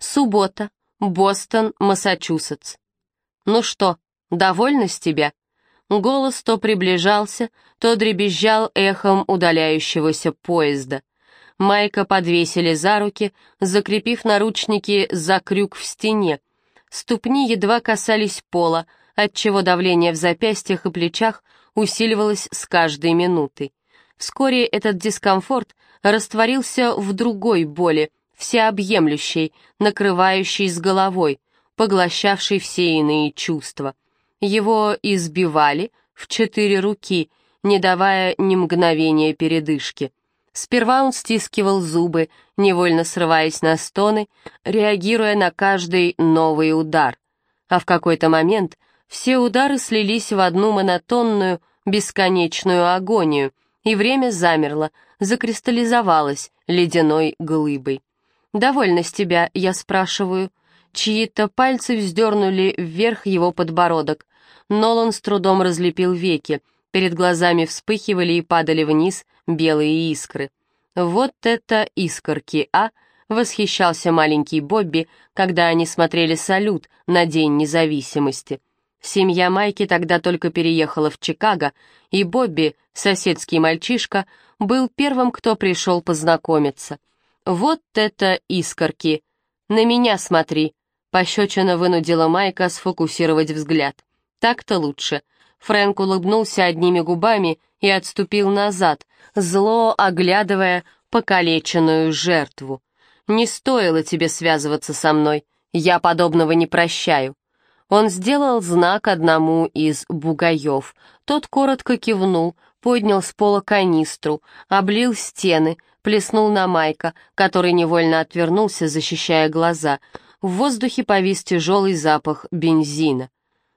Суббота. Бостон, Массачусетс. Ну что, довольна с тебя? Голос то приближался, то дребезжал эхом удаляющегося поезда. Майка подвесили за руки, закрепив наручники за крюк в стене. Ступни едва касались пола, отчего давление в запястьях и плечах усиливалось с каждой минутой. Вскоре этот дискомфорт растворился в другой боли, всеобъемлющей, накрывающей с головой, поглощавшей все иные чувства. Его избивали в четыре руки, не давая ни мгновения передышки. Сперва он стискивал зубы, невольно срываясь на стоны, реагируя на каждый новый удар. А в какой-то момент все удары слились в одну монотонную, бесконечную агонию, и время замерло, закристаллизовалось ледяной глыбой. «Довольно с тебя», — я спрашиваю. Чьи-то пальцы вздернули вверх его подбородок. Нолан с трудом разлепил веки. Перед глазами вспыхивали и падали вниз белые искры. «Вот это искорки, а!» — восхищался маленький Бобби, когда они смотрели салют на День независимости. Семья Майки тогда только переехала в Чикаго, и Бобби, соседский мальчишка, был первым, кто пришел познакомиться. «Вот это искорки! На меня смотри!» Пощечина вынудила Майка сфокусировать взгляд. Так-то лучше. Фрэнк улыбнулся одними губами и отступил назад, зло оглядывая покалеченную жертву. «Не стоило тебе связываться со мной. Я подобного не прощаю». Он сделал знак одному из бугаев. Тот коротко кивнул, поднял с пола канистру, облил стены, плеснул на Майка, который невольно отвернулся, защищая глаза. В воздухе повис тяжелый запах бензина.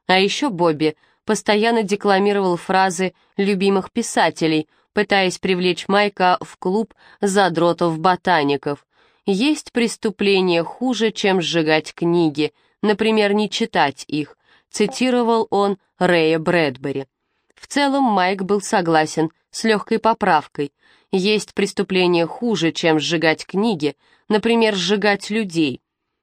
А еще Бобби постоянно декламировал фразы любимых писателей, пытаясь привлечь Майка в клуб задротов-ботаников. Есть преступление хуже, чем сжигать книги, например, не читать их, цитировал он Рэя Брэдбери. В целом Майк был согласен с легкой поправкой. Есть преступление хуже, чем сжигать книги, например, сжигать людей.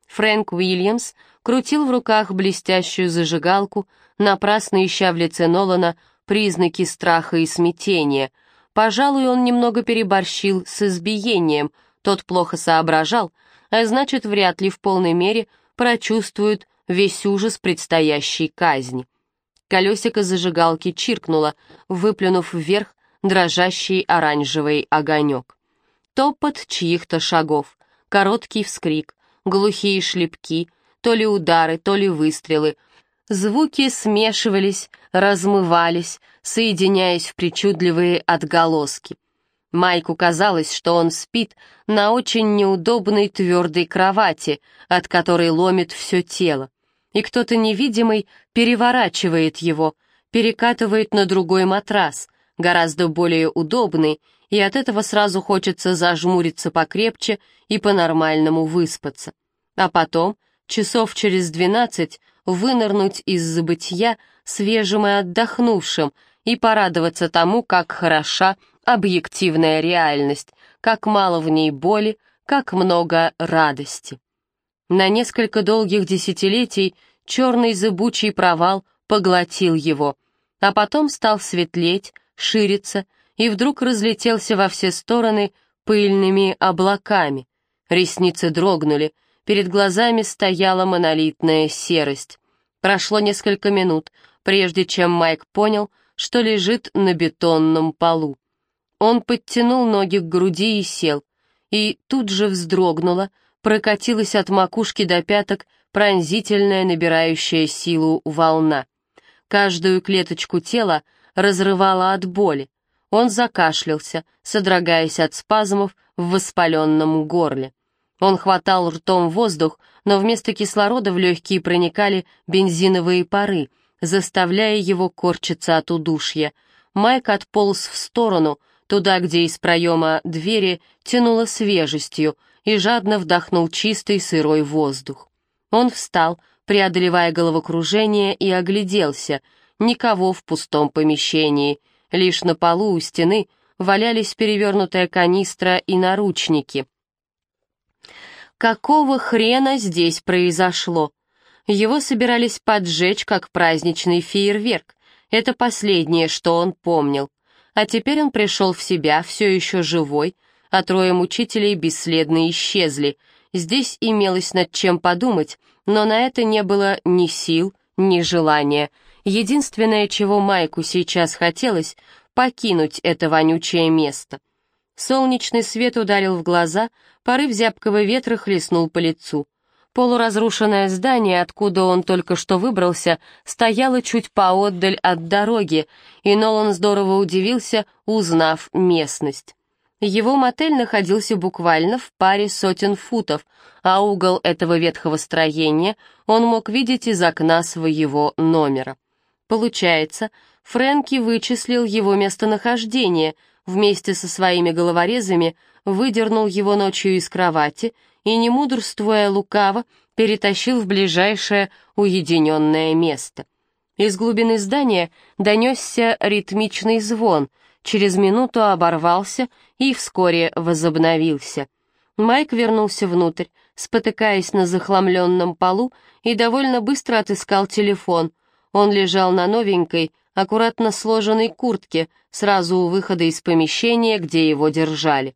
Фрэнк Уильямс крутил в руках блестящую зажигалку, напрасно ища в лице Нолана признаки страха и смятения. Пожалуй, он немного переборщил с избиением, тот плохо соображал, а значит, вряд ли в полной мере прочувствует весь ужас предстоящей казни. Колесико зажигалки чиркнуло, выплюнув вверх дрожащий оранжевый огонек. Топот чьих-то шагов, короткий вскрик, глухие шлепки — то ли удары, то ли выстрелы. Звуки смешивались, размывались, соединяясь в причудливые отголоски. Майку казалось, что он спит на очень неудобной твердой кровати, от которой ломит все тело, и кто-то невидимый переворачивает его, перекатывает на другой матрас, гораздо более удобный, и от этого сразу хочется зажмуриться покрепче и по-нормальному выспаться. А потом часов через двенадцать вынырнуть из забытья свежим и отдохнувшим и порадоваться тому, как хороша объективная реальность, как мало в ней боли, как много радости. На несколько долгих десятилетий черный зыбучий провал поглотил его, а потом стал светлеть, шириться и вдруг разлетелся во все стороны пыльными облаками. Ресницы дрогнули, Перед глазами стояла монолитная серость. Прошло несколько минут, прежде чем Майк понял, что лежит на бетонном полу. Он подтянул ноги к груди и сел, и тут же вздрогнула, прокатилась от макушки до пяток пронзительная, набирающая силу волна. Каждую клеточку тела разрывала от боли. Он закашлялся, содрогаясь от спазмов в воспаленном горле. Он хватал ртом воздух, но вместо кислорода в легкие проникали бензиновые пары, заставляя его корчиться от удушья. Майк отполз в сторону, туда, где из проема двери тянуло свежестью, и жадно вдохнул чистый сырой воздух. Он встал, преодолевая головокружение, и огляделся. Никого в пустом помещении. Лишь на полу у стены валялись перевернутая канистра и наручники — Какого хрена здесь произошло? Его собирались поджечь, как праздничный фейерверк. Это последнее, что он помнил. А теперь он пришел в себя, все еще живой, а трое мучителей бесследно исчезли. Здесь имелось над чем подумать, но на это не было ни сил, ни желания. Единственное, чего Майку сейчас хотелось, покинуть это вонючее место. Солнечный свет ударил в глаза, порыв зябкого ветра хлестнул по лицу. Полуразрушенное здание, откуда он только что выбрался, стояло чуть поотдаль от дороги, и Нолан здорово удивился, узнав местность. Его мотель находился буквально в паре сотен футов, а угол этого ветхого строения он мог видеть из окна своего номера. Получается, Фрэнки вычислил его местонахождение, вместе со своими головорезами выдернул его ночью из кровати и, не мудрствуя лукаво, перетащил в ближайшее уединенное место. Из глубины здания донесся ритмичный звон, через минуту оборвался и вскоре возобновился. Майк вернулся внутрь, спотыкаясь на захламленном полу, и довольно быстро отыскал телефон. Он лежал на новенькой, аккуратно сложенной куртке, сразу у выхода из помещения, где его держали.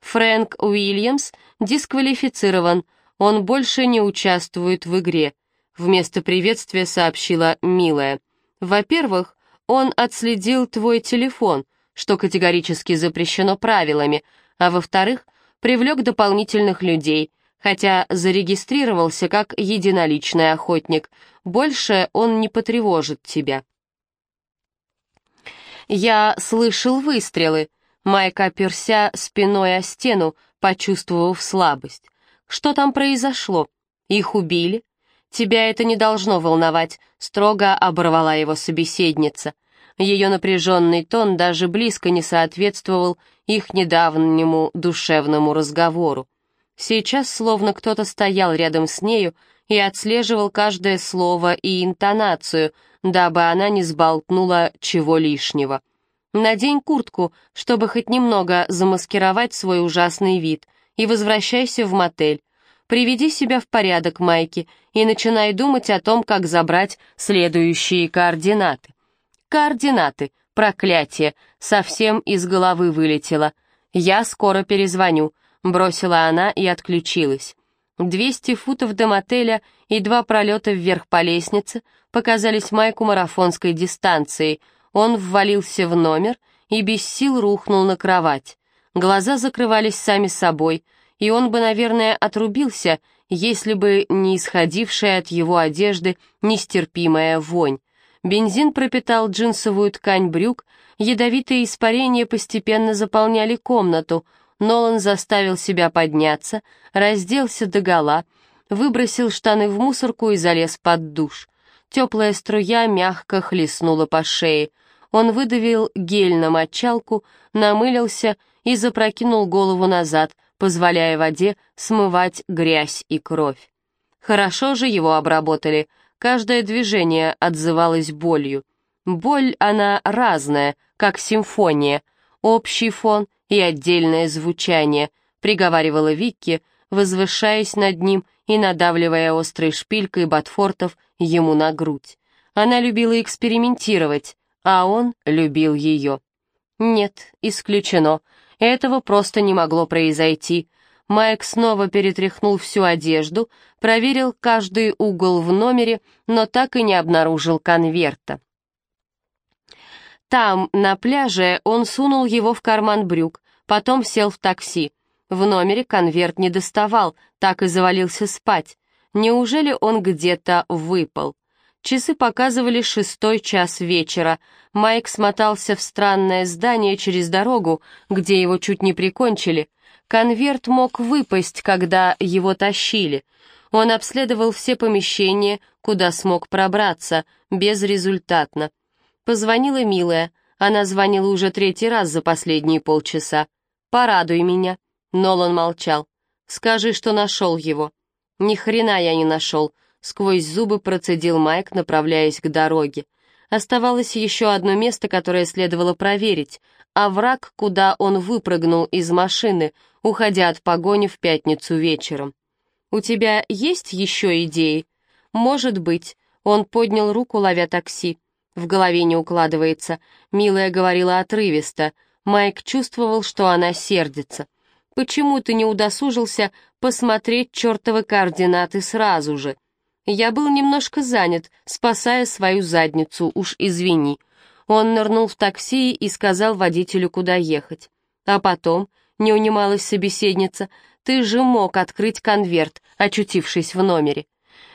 Фрэнк Уильямс дисквалифицирован, он больше не участвует в игре. Вместо приветствия сообщила Милая. Во-первых, он отследил твой телефон, что категорически запрещено правилами, а во-вторых, привлек дополнительных людей, хотя зарегистрировался как единоличный охотник. Больше он не потревожит тебя. Я слышал выстрелы. Майк оперся спиной о стену, почувствовав слабость. Что там произошло? Их убили? Тебя это не должно волновать, строго оборвала его собеседница. Ее напряженный тон даже близко не соответствовал их недавнему душевному разговору. Сейчас словно кто-то стоял рядом с нею и отслеживал каждое слово и интонацию, дабы она не сболтнула чего лишнего. Надень куртку, чтобы хоть немного замаскировать свой ужасный вид, и возвращайся в мотель. Приведи себя в порядок, Майки, и начинай думать о том, как забрать следующие координаты. Координаты, проклятие, совсем из головы вылетело. Я скоро перезвоню, бросила она и отключилась. Двести футов до мотеля и два пролета вверх по лестнице показались Майку марафонской дистанцией — он ввалился в номер и без сил рухнул на кровать. Глаза закрывались сами собой, и он бы, наверное, отрубился, если бы не исходившая от его одежды нестерпимая вонь. Бензин пропитал джинсовую ткань брюк, ядовитые испарения постепенно заполняли комнату. Нолан заставил себя подняться, разделся догола, выбросил штаны в мусорку и залез под душ. Теплая струя мягко хлестнула по шее. Он выдавил гель на мочалку, намылился и запрокинул голову назад, позволяя воде смывать грязь и кровь. Хорошо же его обработали, каждое движение отзывалось болью. Боль она разная, как симфония, общий фон и отдельное звучание, приговаривала Викки, возвышаясь над ним и надавливая острой шпилькой ботфортов ему на грудь. Она любила экспериментировать, а он любил ее. Нет, исключено. Этого просто не могло произойти. Майк снова перетряхнул всю одежду, проверил каждый угол в номере, но так и не обнаружил конверта. Там, на пляже, он сунул его в карман брюк, потом сел в такси. В номере конверт не доставал, так и завалился спать. Неужели он где-то выпал? Часы показывали шестой час вечера. Майк смотался в странное здание через дорогу, где его чуть не прикончили. Конверт мог выпасть, когда его тащили. Он обследовал все помещения, куда смог пробраться, безрезультатно. Позвонила милая. Она звонила уже третий раз за последние полчаса. «Порадуй меня». Нолан молчал. «Скажи, что нашел его». «Ни хрена я не нашел», Сквозь зубы процедил Майк, направляясь к дороге. Оставалось еще одно место, которое следовало проверить. Овраг, а куда он выпрыгнул из машины, уходя от погони в пятницу вечером. у тебя есть еще идеи?» «Может быть». Он поднял руку, ловя такси. В голове не укладывается. Милая говорила отрывисто. Майк чувствовал, что она сердится. «Почему ты не удосужился посмотреть чертовы координаты сразу же?» «Я был немножко занят, спасая свою задницу, уж извини». Он нырнул в такси и сказал водителю, куда ехать. А потом, не унималась собеседница, ты же мог открыть конверт, очутившись в номере.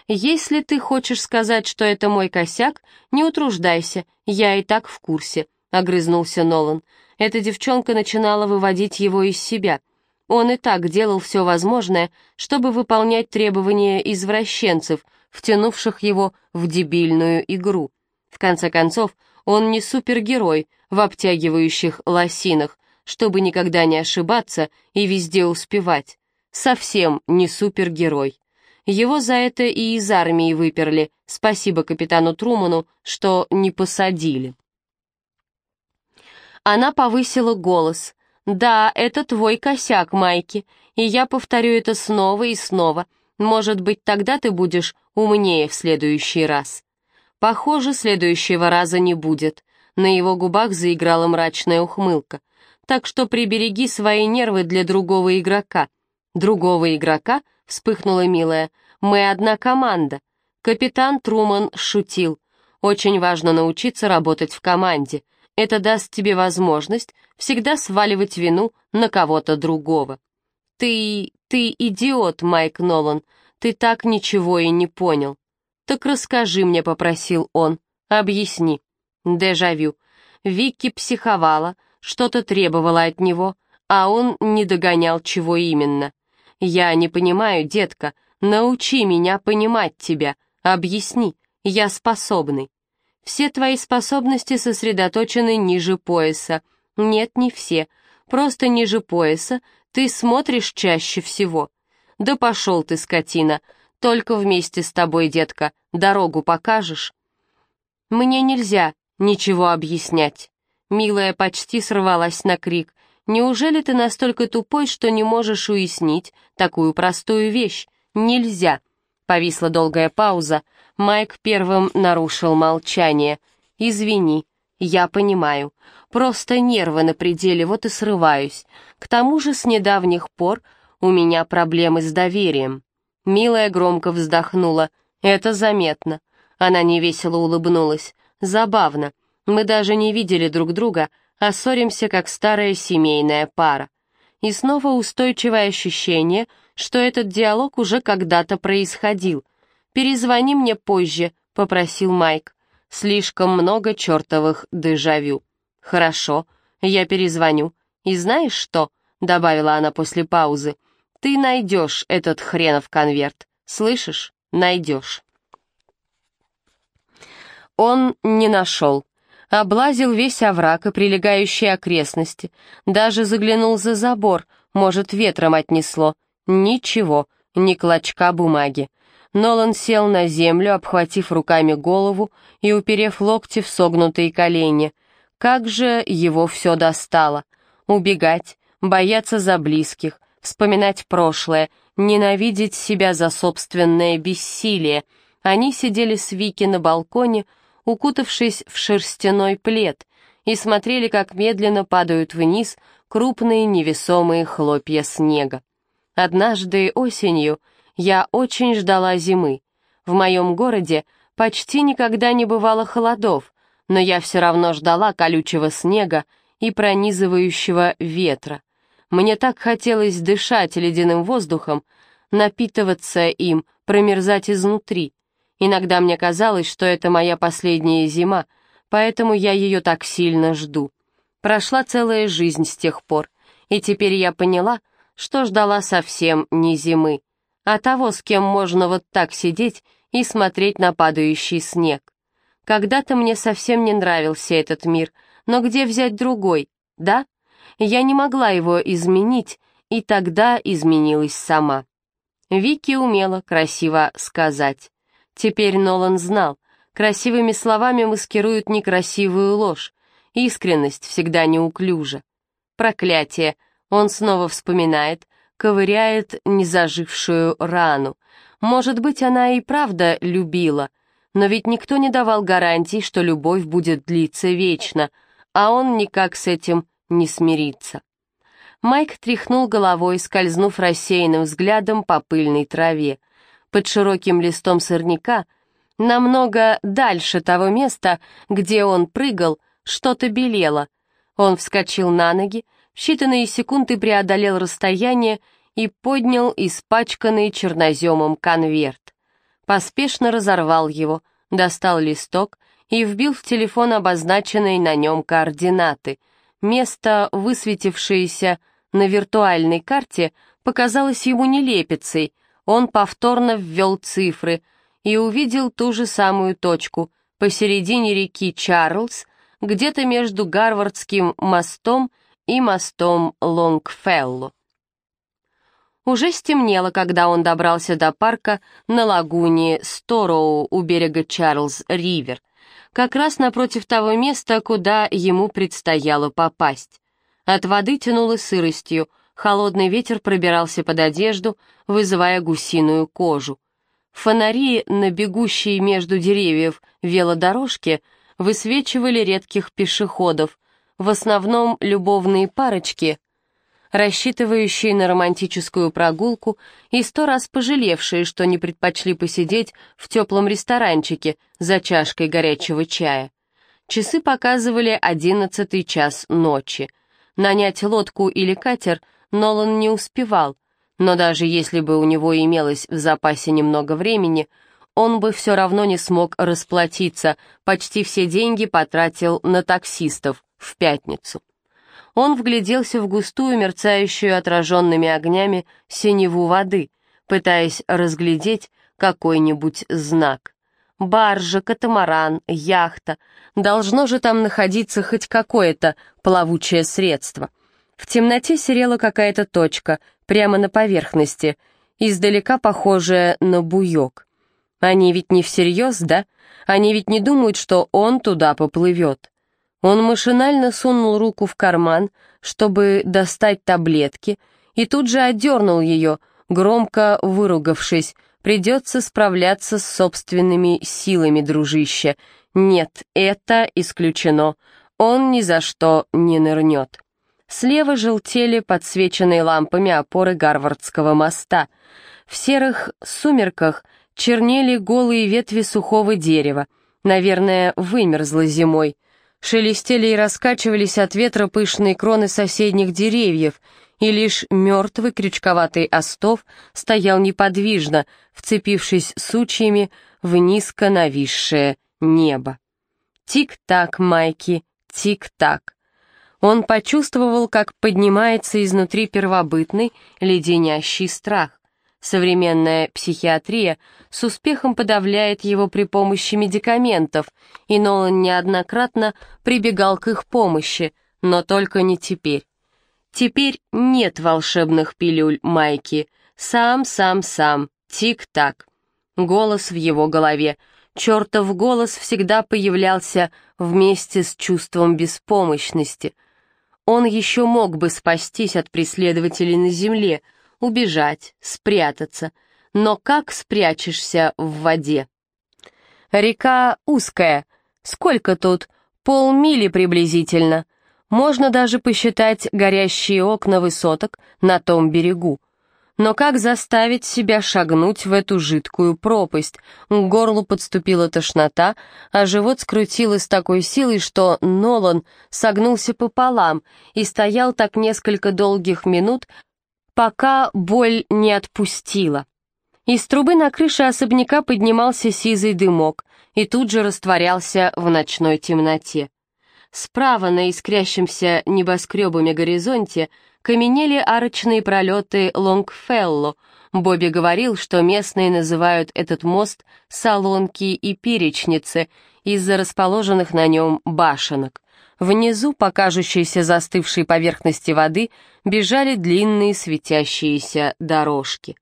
Если ты хочешь сказать, что это мой косяк, не утруждайся, я и так в курсе», — огрызнулся Нолан. Эта девчонка начинала выводить его из себя. Он и так делал все возможное, чтобы выполнять требования извращенцев, втянувших его в дебильную игру. В конце концов, он не супергерой в обтягивающих лосинах, чтобы никогда не ошибаться и везде успевать. Совсем не супергерой. Его за это и из армии выперли, спасибо капитану Труману, что не посадили. Она повысила голос. «Да, это твой косяк, Майки, и я повторю это снова и снова. Может быть, тогда ты будешь умнее в следующий раз». Похоже, следующего раза не будет. На его губах заиграла мрачная ухмылка. Так что прибереги свои нервы для другого игрока. Другого игрока? Вспыхнула милая. Мы одна команда. Капитан Труман шутил. Очень важно научиться работать в команде. Это даст тебе возможность всегда сваливать вину на кого-то другого. Ты... ты идиот, Майк Нолан. Ты так ничего и не понял. «Так расскажи мне», — попросил он. «Объясни». Дежавю. Вики психовала, что-то требовала от него, а он не догонял, чего именно. «Я не понимаю, детка. Научи меня понимать тебя. Объясни. Я способный». «Все твои способности сосредоточены ниже пояса». «Нет, не все. Просто ниже пояса ты смотришь чаще всего». «Да пошел ты, скотина. Только вместе с тобой, детка, дорогу покажешь?» «Мне нельзя ничего объяснять». Милая почти сорвалась на крик. «Неужели ты настолько тупой, что не можешь уяснить такую простую вещь? Нельзя!» Повисла долгая пауза. Майк первым нарушил молчание. «Извини, я понимаю. Просто нервы на пределе, вот и срываюсь. К тому же с недавних пор у меня проблемы с доверием. Милая громко вздохнула. «Это заметно». Она невесело улыбнулась. «Забавно. Мы даже не видели друг друга, а ссоримся, как старая семейная пара. И снова устойчивое ощущение, что этот диалог уже когда-то происходил. «Перезвони мне позже», — попросил Майк. «Слишком много чертовых дежавю». «Хорошо, я перезвоню. И знаешь что?» — добавила она после паузы. Ты найдешь этот хренов конверт. Слышишь? Найдешь. Он не нашел. Облазил весь овраг и прилегающие окрестности. Даже заглянул за забор, может, ветром отнесло. Ничего, ни клочка бумаги. Нолан сел на землю, обхватив руками голову и уперев локти в согнутые колени. Как же его все достало. Убегать, бояться за близких, вспоминать прошлое, ненавидеть себя за собственное бессилие. Они сидели с Вики на балконе, укутавшись в шерстяной плед, и смотрели, как медленно падают вниз крупные невесомые хлопья снега. Однажды осенью я очень ждала зимы. В моем городе почти никогда не бывало холодов, но я все равно ждала колючего снега и пронизывающего ветра. Мне так хотелось дышать ледяным воздухом, напитываться им, промерзать изнутри. Иногда мне казалось, что это моя последняя зима, поэтому я ее так сильно жду. Прошла целая жизнь с тех пор, и теперь я поняла, что ждала совсем не зимы, а того, с кем можно вот так сидеть и смотреть на падающий снег. Когда-то мне совсем не нравился этот мир, но где взять другой, да? Я не могла его изменить, и тогда изменилась сама. Вики умела красиво сказать. Теперь Нолан знал, красивыми словами маскируют некрасивую ложь, искренность всегда неуклюжа. Проклятие, он снова вспоминает, ковыряет незажившую рану. Может быть, она и правда любила, но ведь никто не давал гарантий, что любовь будет длиться вечно, а он никак с этим не смирится. Майк тряхнул головой, скользнув рассеянным взглядом по пыльной траве. Под широким листом сорняка, намного дальше того места, где он прыгал, что-то белело. Он вскочил на ноги, в считанные секунды преодолел расстояние и поднял испачканный черноземом конверт. Поспешно разорвал его, достал листок и вбил в телефон обозначенные на нем координаты. Место, высветившееся на виртуальной карте, показалось ему нелепицей. Он повторно ввел цифры и увидел ту же самую точку посередине реки Чарльз, где-то между Гарвардским мостом и мостом Лонгфелло. Уже стемнело, когда он добрался до парка на лагуне Стороу у берега Чарльз-Ривер, как раз напротив того места, куда ему предстояло попасть. От воды тянуло сыростью, холодный ветер пробирался под одежду, вызывая гусиную кожу. Фонари на бегущей между деревьев велодорожке высвечивали редких пешеходов, в основном любовные парочки, рассчитывающие на романтическую прогулку и сто раз пожалевшие, что не предпочли посидеть в теплом ресторанчике за чашкой горячего чая. Часы показывали одиннадцатый час ночи. Нанять лодку или катер Нолан не успевал, но даже если бы у него имелось в запасе немного времени, он бы все равно не смог расплатиться, почти все деньги потратил на таксистов в пятницу. Он вгляделся в густую, мерцающую отраженными огнями синеву воды, пытаясь разглядеть какой-нибудь знак. Баржа, катамаран, яхта. Должно же там находиться хоть какое-то плавучее средство. В темноте серела какая-то точка, прямо на поверхности, издалека похожая на буёк. Они ведь не всерьез, да? Они ведь не думают, что он туда поплывет. Он машинально сунул руку в карман, чтобы достать таблетки, и тут же отдернул ее, громко выругавшись. «Придется справляться с собственными силами, дружище. Нет, это исключено. Он ни за что не нырнет». Слева желтели подсвеченные лампами опоры Гарвардского моста. В серых сумерках чернели голые ветви сухого дерева. Наверное, вымерзло зимой. Шелестели и раскачивались от ветра пышные кроны соседних деревьев, и лишь мертвый крючковатый остов стоял неподвижно, вцепившись сучьями в низко нависшее небо. Тик-так, Майки, тик-так. Он почувствовал, как поднимается изнутри первобытный, леденящий страх. Современная психиатрия с успехом подавляет его при помощи медикаментов, и Нолан неоднократно прибегал к их помощи, но только не теперь. Теперь нет волшебных пилюль Майки. Сам, сам, сам. Тик-так. Голос в его голове. Чертов голос всегда появлялся вместе с чувством беспомощности. Он еще мог бы спастись от преследователей на земле — убежать, спрятаться. Но как спрячешься в воде? Река узкая. Сколько тут? Полмили приблизительно. Можно даже посчитать горящие окна высоток на том берегу. Но как заставить себя шагнуть в эту жидкую пропасть? К горлу подступила тошнота, а живот скрутило с такой силой, что Нолан согнулся пополам и стоял так несколько долгих минут, пока боль не отпустила. Из трубы на крыше особняка поднимался сизый дымок и тут же растворялся в ночной темноте. Справа на искрящемся небоскребами горизонте каменели арочные пролеты Лонгфелло. Бобби говорил, что местные называют этот мост «солонки» и «перечницы» из-за расположенных на нем башенок. Внизу, по кажущейся застывшей поверхности воды, бежали длинные светящиеся дорожки.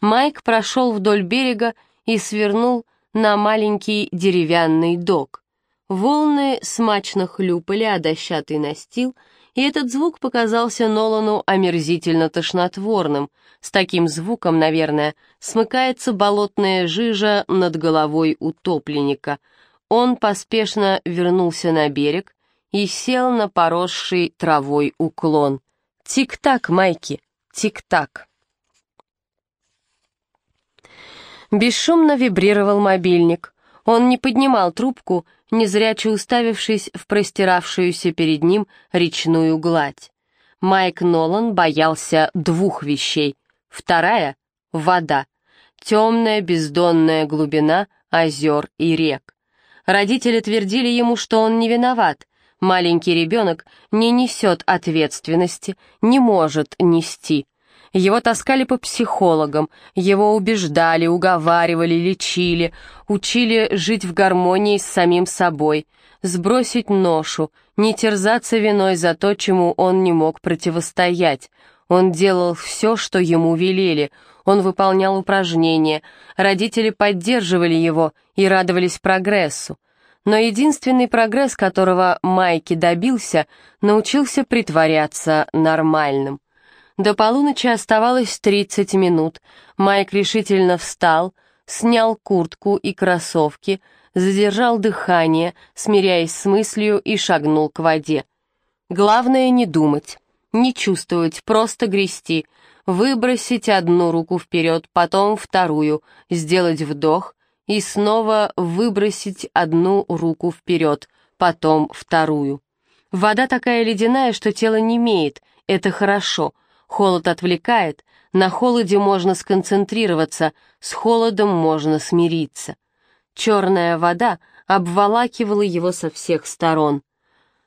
Майк прошел вдоль берега и свернул на маленький деревянный док. Волны смачно хлюпали о дощатый настил, и этот звук показался Нолану омерзительно тошнотворным. С таким звуком, наверное, смыкается болотная жижа над головой утопленника. Он поспешно вернулся на берег и сел на поросший травой уклон. Тик-так, Майки, тик-так. Бесшумно вибрировал мобильник. Он не поднимал трубку, незряче уставившись в простиравшуюся перед ним речную гладь. Майк Нолан боялся двух вещей. Вторая — вода. Темная бездонная глубина озер и рек. Родители твердили ему, что он не виноват. Маленький ребенок не несет ответственности, не может нести. Его таскали по психологам, его убеждали, уговаривали, лечили, учили жить в гармонии с самим собой, сбросить ношу, не терзаться виной за то, чему он не мог противостоять. Он делал все, что ему велели, он выполнял упражнения, родители поддерживали его и радовались прогрессу. Но единственный прогресс, которого Майки добился, научился притворяться нормальным. До полуночи оставалось 30 минут. Майк решительно встал, снял куртку и кроссовки, задержал дыхание, смиряясь с мыслью и шагнул к воде. Главное не думать, не чувствовать, просто грести, выбросить одну руку вперед, потом вторую, сделать вдох и снова выбросить одну руку вперед, потом вторую. Вода такая ледяная, что тело не имеет, это хорошо — Холод отвлекает, на холоде можно сконцентрироваться, с холодом можно смириться. Черная вода обволакивала его со всех сторон.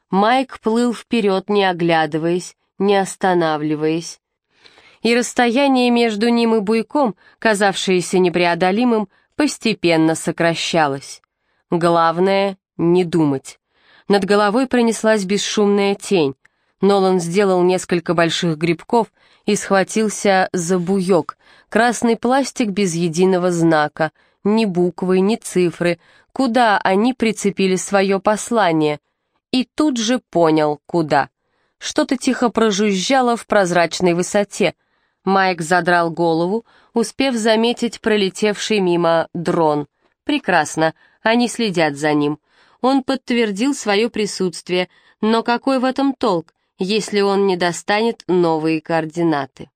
Майк плыл вперед, не оглядываясь, не останавливаясь. И расстояние между ним и буйком, казавшееся непреодолимым, постепенно сокращалось. Главное — не думать. Над головой пронеслась бесшумная тень. Нолан сделал несколько больших грибков и схватился за буек. Красный пластик без единого знака, ни буквы, ни цифры, куда они прицепили свое послание. И тут же понял, куда. Что-то тихо прожужжало в прозрачной высоте. Майк задрал голову, успев заметить пролетевший мимо дрон. Прекрасно, они следят за ним. Он подтвердил свое присутствие, но какой в этом толк? Если он не достанет новые координаты.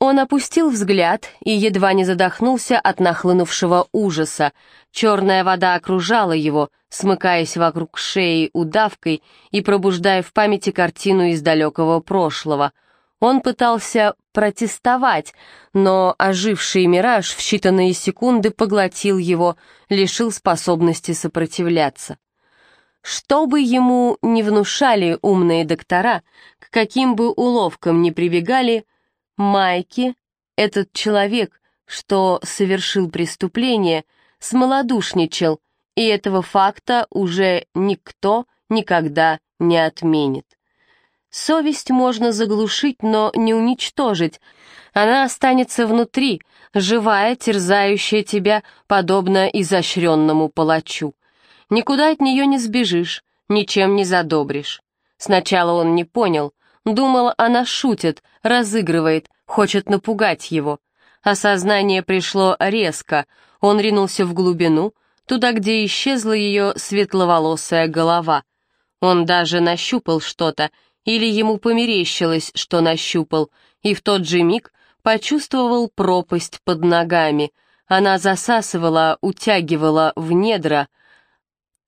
Он опустил взгляд и едва не задохнулся от нахлынувшего ужаса. Черная вода окружала его, смыкаясь вокруг шеи удавкой и пробуждая в памяти картину из далекого прошлого. Он пытался протестовать, но оживший мираж в считанные секунды поглотил его, лишил способности сопротивляться. Что бы ему не внушали умные доктора, к каким бы уловкам ни прибегали, Майки, этот человек, что совершил преступление, смолодушничал, и этого факта уже никто никогда не отменит. Совесть можно заглушить, но не уничтожить. Она останется внутри, живая, терзающая тебя, подобно изощренному палачу. Никуда от нее не сбежишь, ничем не задобришь. Сначала он не понял, думал, она шутит, разыгрывает, хочет напугать его. Осознание пришло резко, он ринулся в глубину, туда, где исчезла ее светловолосая голова. Он даже нащупал что-то, или ему померещилось, что нащупал, и в тот же миг почувствовал пропасть под ногами. Она засасывала, утягивала в недра,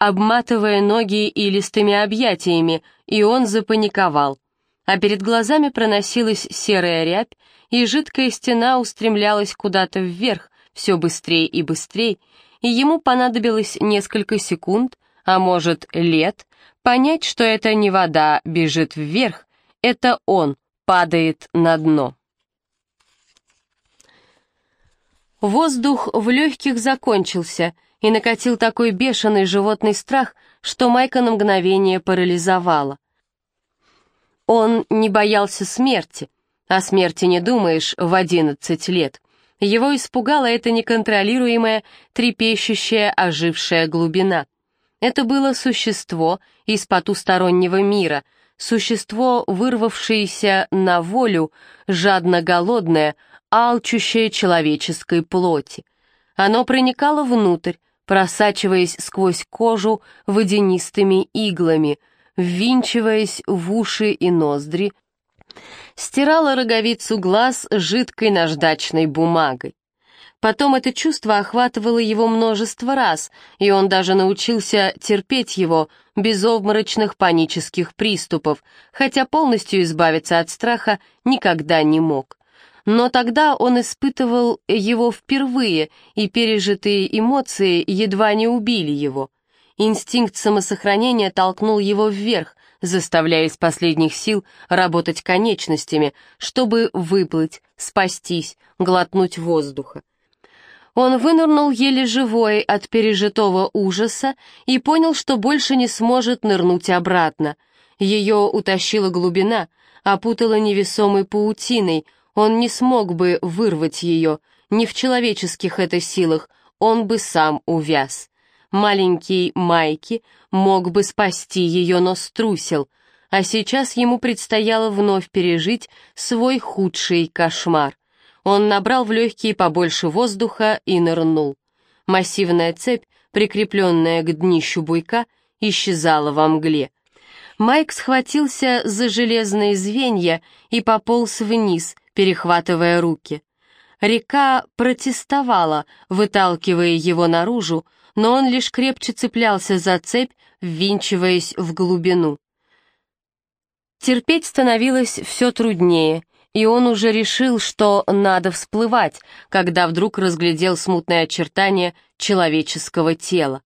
обматывая ноги илистыми объятиями, и он запаниковал. А перед глазами проносилась серая рябь, и жидкая стена устремлялась куда-то вверх, все быстрее и быстрее, и ему понадобилось несколько секунд, а может лет, понять, что это не вода бежит вверх, это он падает на дно. Воздух в легких закончился — и накатил такой бешеный животный страх, что Майка на мгновение парализовало. Он не боялся смерти, о смерти не думаешь в одиннадцать лет. Его испугала эта неконтролируемая, трепещущая, ожившая глубина. Это было существо из потустороннего мира, существо, вырвавшееся на волю, жадно голодное, алчущее человеческой плоти. Оно проникало внутрь, просачиваясь сквозь кожу водянистыми иглами, ввинчиваясь в уши и ноздри, стирало роговицу глаз жидкой наждачной бумагой. Потом это чувство охватывало его множество раз, и он даже научился терпеть его без обморочных панических приступов, хотя полностью избавиться от страха никогда не мог. Но тогда он испытывал его впервые, и пережитые эмоции едва не убили его. Инстинкт самосохранения толкнул его вверх, заставляя из последних сил работать конечностями, чтобы выплыть, спастись, глотнуть воздуха. Он вынырнул еле живой от пережитого ужаса и понял, что больше не сможет нырнуть обратно. Ее утащила глубина, опутала невесомой паутиной, он не смог бы вырвать ее, не в человеческих это силах, он бы сам увяз. Маленький Майки мог бы спасти ее, но струсил, а сейчас ему предстояло вновь пережить свой худший кошмар. Он набрал в легкие побольше воздуха и нырнул. Массивная цепь, прикрепленная к днищу буйка, исчезала во мгле. Майк схватился за железные звенья и пополз вниз, перехватывая руки. Река протестовала, выталкивая его наружу, но он лишь крепче цеплялся за цепь, ввинчиваясь в глубину. Терпеть становилось все труднее, и он уже решил, что надо всплывать, когда вдруг разглядел смутное очертание человеческого тела.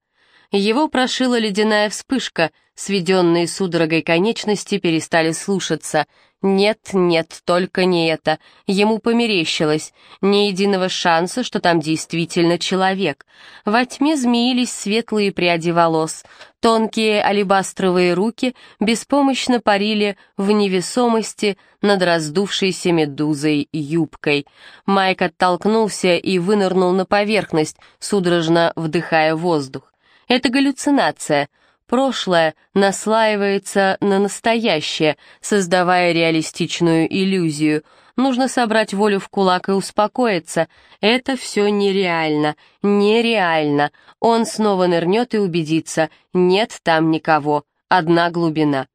Его прошила ледяная вспышка, сведенные судорогой конечности перестали слушаться. Нет, нет, только не это. Ему померещилось. Ни единого шанса, что там действительно человек. Во тьме змеились светлые пряди волос. Тонкие алебастровые руки беспомощно парили в невесомости над раздувшейся медузой юбкой. Майк оттолкнулся и вынырнул на поверхность, судорожно вдыхая воздух. Это галлюцинация. Прошлое наслаивается на настоящее, создавая реалистичную иллюзию. Нужно собрать волю в кулак и успокоиться. Это все нереально, нереально. Он снова нырнет и убедится, нет там никого, одна глубина.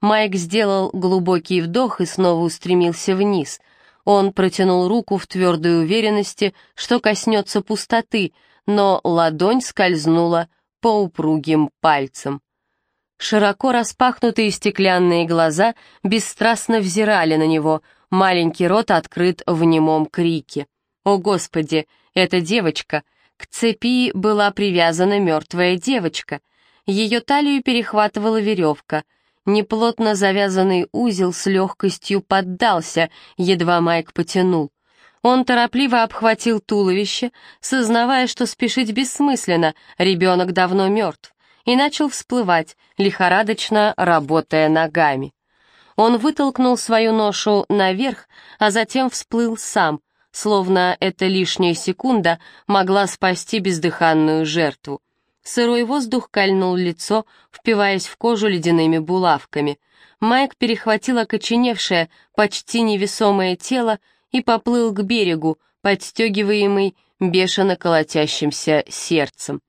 Майк сделал глубокий вдох и снова устремился вниз. Он протянул руку в твердой уверенности, что коснется пустоты, но ладонь скользнула по упругим пальцам. Широко распахнутые стеклянные глаза бесстрастно взирали на него, маленький рот открыт в немом крике. «О, Господи, это девочка!» К цепи была привязана мертвая девочка. Ее талию перехватывала веревка. Неплотно завязанный узел с легкостью поддался, едва Майк потянул. Он торопливо обхватил туловище, сознавая, что спешить бессмысленно, ребенок давно мертв, и начал всплывать, лихорадочно работая ногами. Он вытолкнул свою ношу наверх, а затем всплыл сам, словно эта лишняя секунда могла спасти бездыханную жертву. Сырой воздух кольнул лицо, впиваясь в кожу ледяными булавками. Майк перехватил окоченевшее, почти невесомое тело и поплыл к берегу, подстегиваемый бешено колотящимся сердцем.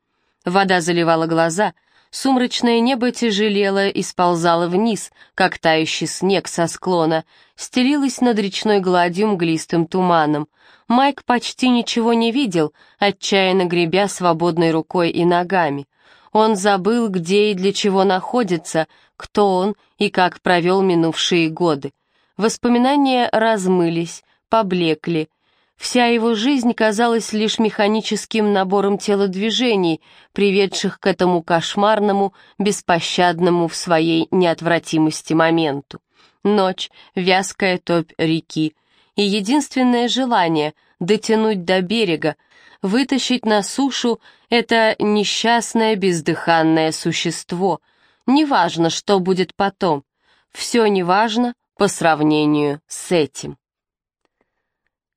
Вода заливала глаза, сумрачное небо тяжелело и сползало вниз, как тающий снег со склона, стелилось над речной гладью мглистым туманом. Майк почти ничего не видел, отчаянно гребя свободной рукой и ногами. Он забыл, где и для чего находится, кто он и как провел минувшие годы. Воспоминания размылись, поблекли. Вся его жизнь казалась лишь механическим набором телодвижений, приведших к этому кошмарному, беспощадному в своей неотвратимости моменту. Ночь, вязкая топь реки, и единственное желание — дотянуть до берега, вытащить на сушу это несчастное бездыханное существо. Неважно, что будет потом, все неважно по сравнению с этим.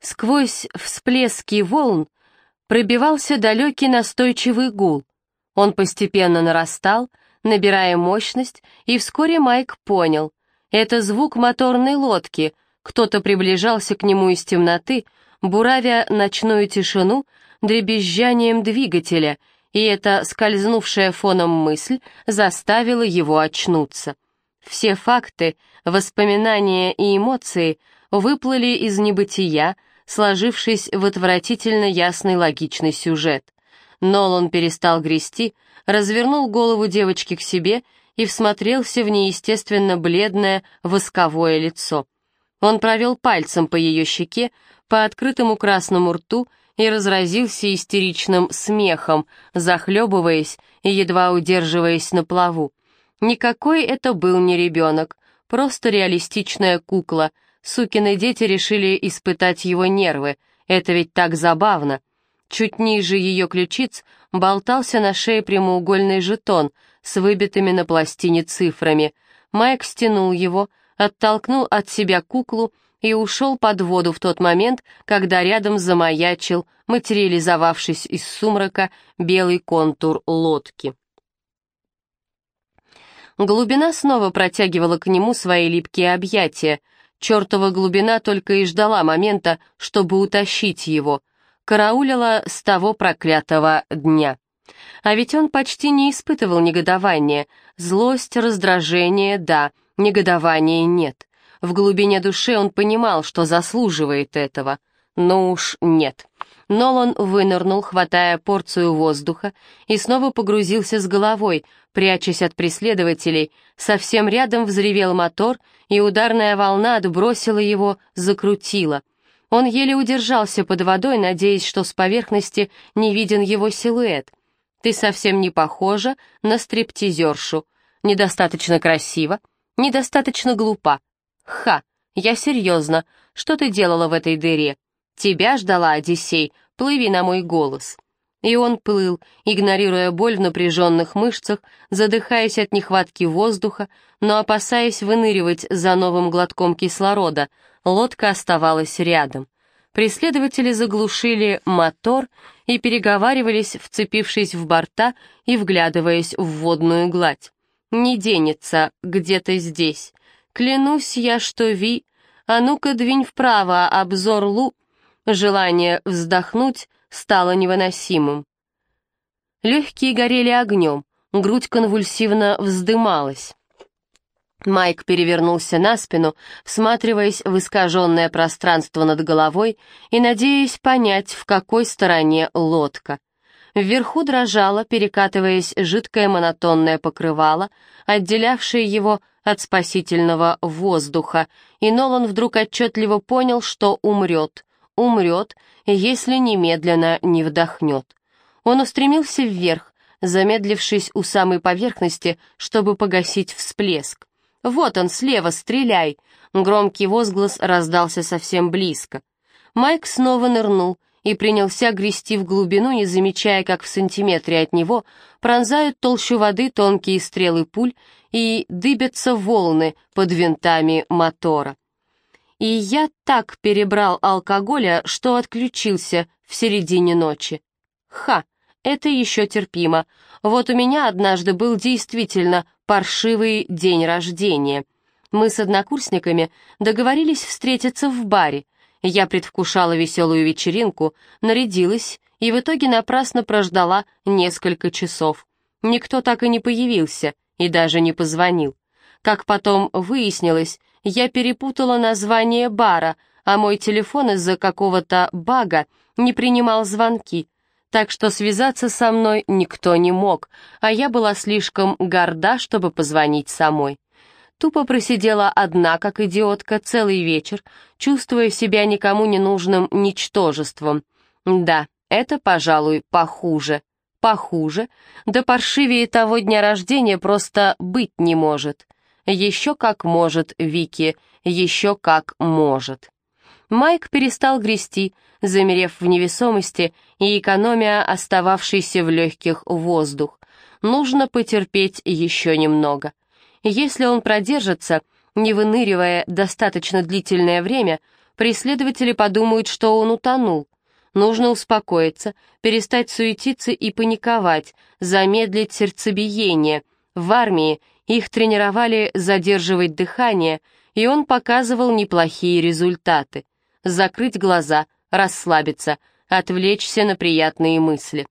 Сквозь всплески волн пробивался далекий настойчивый гул. Он постепенно нарастал, набирая мощность, и вскоре Майк понял — это звук моторной лодки, кто-то приближался к нему из темноты, буравя ночную тишину дребезжанием двигателя, и эта скользнувшая фоном мысль заставила его очнуться. Все факты, воспоминания и эмоции выплыли из небытия, сложившись в отвратительно ясный логичный сюжет. Нолан перестал грести, развернул голову девочки к себе и всмотрелся в неестественно бледное восковое лицо. Он провел пальцем по ее щеке, по открытому красному рту и разразился истеричным смехом, захлебываясь и едва удерживаясь на плаву. Никакой это был не ребенок, просто реалистичная кукла. Сукины дети решили испытать его нервы. Это ведь так забавно. Чуть ниже ее ключиц болтался на шее прямоугольный жетон с выбитыми на пластине цифрами. Майк стянул его, оттолкнул от себя куклу и ушел под воду в тот момент, когда рядом замаячил, материализовавшись из сумрака, белый контур лодки. Глубина снова протягивала к нему свои липкие объятия. Чертова глубина только и ждала момента, чтобы утащить его. Караулила с того проклятого дня. А ведь он почти не испытывал негодования. Злость, раздражение — да, негодования нет. В глубине души он понимал, что заслуживает этого. Но уж нет. Нолан вынырнул, хватая порцию воздуха, и снова погрузился с головой, прячась от преследователей. Совсем рядом взревел мотор, и ударная волна отбросила его, закрутила. Он еле удержался под водой, надеясь, что с поверхности не виден его силуэт. «Ты совсем не похожа на стриптизершу. Недостаточно красиво, недостаточно глупа. Ха, я серьезно. Что ты делала в этой дыре? Тебя ждала Одиссей, плыви на мой голос. И он плыл, игнорируя боль в напряженных мышцах, задыхаясь от нехватки воздуха, но опасаясь выныривать за новым глотком кислорода, лодка оставалась рядом. Преследователи заглушили мотор и переговаривались, вцепившись в борта и вглядываясь в водную гладь. «Не денется, где-то здесь. Клянусь я, что Ви... А ну-ка, двинь вправо, обзор Лу...» Желание вздохнуть стало невыносимым. Легкие горели огнем, грудь конвульсивно вздымалась. Майк перевернулся на спину, всматриваясь в искаженное пространство над головой и надеясь понять, в какой стороне лодка. Вверху дрожало, перекатываясь жидкое монотонное покрывало, отделявшее его от спасительного воздуха, и Нолан вдруг отчетливо понял, что умрет, умрет, если немедленно не вдохнет. Он устремился вверх, замедлившись у самой поверхности, чтобы погасить всплеск. «Вот он, слева, стреляй!» Громкий возглас раздался совсем близко. Майк снова нырнул и принялся грести в глубину, не замечая, как в сантиметре от него пронзают толщу воды тонкие стрелы пуль и дыбятся волны под винтами мотора. И я так перебрал алкоголя, что отключился в середине ночи. Ха, это еще терпимо. Вот у меня однажды был действительно паршивый день рождения. Мы с однокурсниками договорились встретиться в баре. Я предвкушала веселую вечеринку, нарядилась и в итоге напрасно прождала несколько часов. Никто так и не появился и даже не позвонил. Как потом выяснилось, я перепутала название бара, а мой телефон из-за какого-то бага не принимал звонки, так что связаться со мной никто не мог, а я была слишком горда, чтобы позвонить самой. Тупо просидела одна, как идиотка, целый вечер, чувствуя себя никому не нужным ничтожеством. Да, это, пожалуй, похуже. Похуже, да паршивее того дня рождения просто быть не может. Еще как может, Вики, еще как может. Майк перестал грести, замерев в невесомости и экономя остававшийся в легких воздух. Нужно потерпеть еще немного. Если он продержится, не выныривая достаточно длительное время, преследователи подумают, что он утонул. Нужно успокоиться, перестать суетиться и паниковать, замедлить сердцебиение. В армии их тренировали задерживать дыхание, и он показывал неплохие результаты. Закрыть глаза, расслабиться, отвлечься на приятные мысли.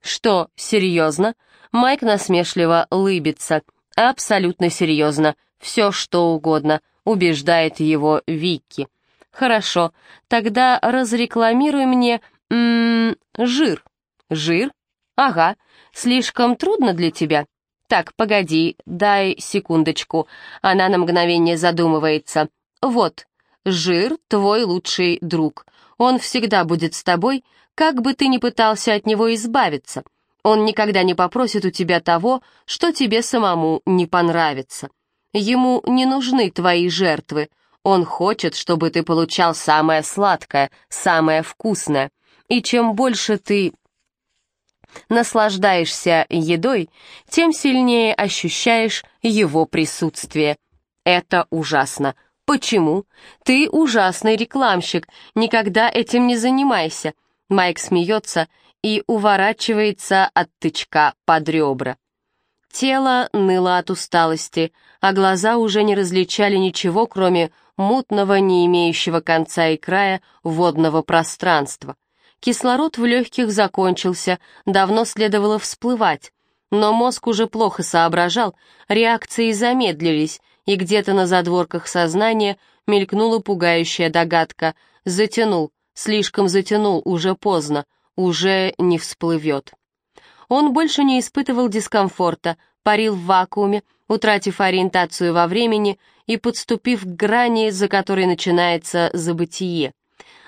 «Что, серьезно?» Майк насмешливо лыбится. «Абсолютно серьезно. Все, что угодно», — убеждает его Вики. «Хорошо, тогда разрекламируй мне... М -м, жир». «Жир? Ага. Слишком трудно для тебя?» «Так, погоди, дай секундочку». Она на мгновение задумывается. «Вот, жир — твой лучший друг. Он всегда будет с тобой, как бы ты ни пытался от него избавиться. Он никогда не попросит у тебя того, что тебе самому не понравится. Ему не нужны твои жертвы. Он хочет, чтобы ты получал самое сладкое, самое вкусное. И чем больше ты наслаждаешься едой, тем сильнее ощущаешь его присутствие. Это ужасно. Почему? Ты ужасный рекламщик, никогда этим не занимайся. Майк смеется и уворачивается от тычка под ребра. Тело ныло от усталости, а глаза уже не различали ничего, кроме мутного, не имеющего конца и края водного пространства. Кислород в легких закончился, давно следовало всплывать, но мозг уже плохо соображал, реакции замедлились, и где-то на задворках сознания мелькнула пугающая догадка. Затянул, слишком затянул, уже поздно, уже не всплывет. Он больше не испытывал дискомфорта, парил в вакууме, утратив ориентацию во времени и подступив к грани, за которой начинается забытие.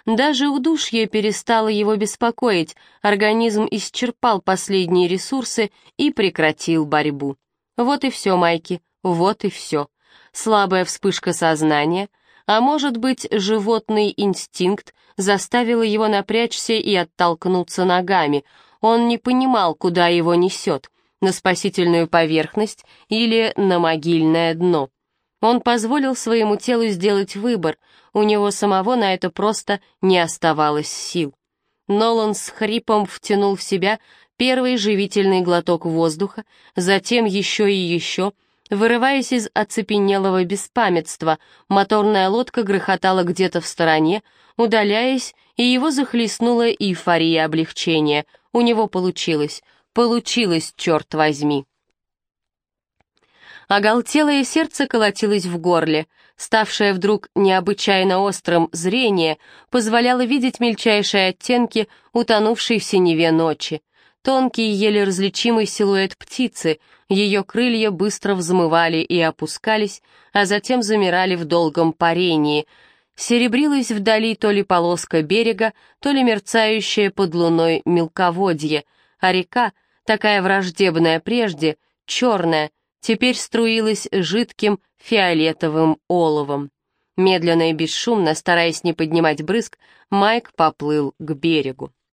Даже удушье перестало его беспокоить, организм исчерпал последние ресурсы и прекратил борьбу. Вот и все, Майки, вот и все. Слабая вспышка сознания, а может быть, животный инстинкт заставила его напрячься и оттолкнуться ногами. Он не понимал, куда его несет, на спасительную поверхность или на могильное дно. Он позволил своему телу сделать выбор, у него самого на это просто не оставалось сил. Нолан с хрипом втянул в себя первый живительный глоток воздуха, затем еще и еще, вырываясь из оцепенелого беспамятства, моторная лодка грохотала где-то в стороне, удаляясь, и его захлестнула эйфория облегчения. У него получилось, получилось, черт возьми. Оголтелое сердце колотилось в горле. Ставшее вдруг необычайно острым зрение позволяло видеть мельчайшие оттенки утонувшей в синеве ночи. Тонкий, еле различимый силуэт птицы, ее крылья быстро взмывали и опускались, а затем замирали в долгом парении. Серебрилась вдали то ли полоска берега, то ли мерцающее под луной мелководье, а река, такая враждебная прежде, черная, теперь струилась жидким фиолетовым оловом. Медленно и бесшумно, стараясь не поднимать брызг, Майк поплыл к берегу.